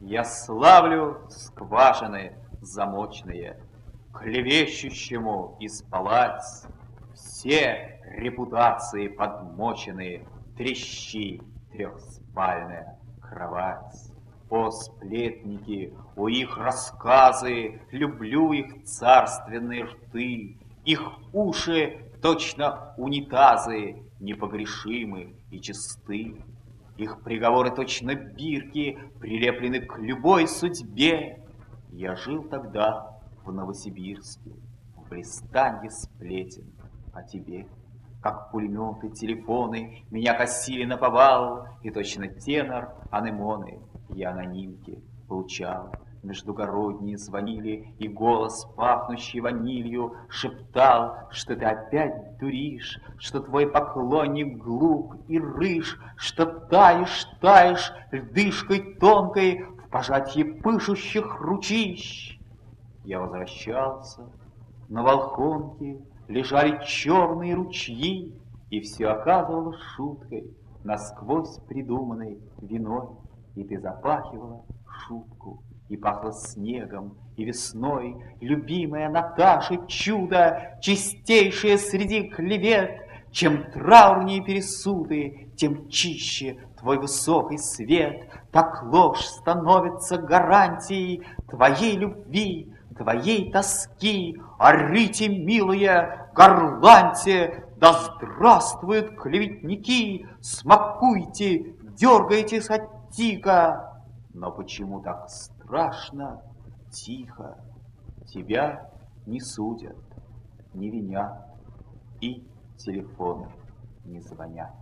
Я славлю скважины замочные, Клевещущему исполать Все репутации подмоченные, Трещи трехспальная кровать. О, сплетники, о их рассказы, Люблю их царственные рты, Их уши точно унитазы, Непогрешимы и чисты. Их приговоры точно бирки, Прилеплены к любой судьбе. Я жил тогда в Новосибирске, В пристанье сплетен о тебе. Как пулеметы, телефоны Меня косили на повал, И точно тенор анемоны Я анонимки получал. Междугородние звонили, И голос, пахнущий ванилью, Шептал, что ты опять дуришь, Что твой поклонник глуп и рыж, Что таешь, таешь льдышкой тонкой В пожатии пышущих ручищ. Я возвращался, на Волхонке Лежали черные ручьи, И все оказывалось шуткой, Насквозь придуманной виной, И ты запахивала шутку, И пахло снегом и весной, Любимая Наташа, чудо, Чистейшее среди клевет, Чем траурнее пересуды, Тем чище твой высокий свет, Так ложь становится гарантией Твоей любви, твоей тоски. Орите, милые, горланьте, да здравствуют клеветники, смакуйте, дергайтесь от тика. Но почему так страшно, тихо? Тебя не судят, не винят, и телефоны не звонят.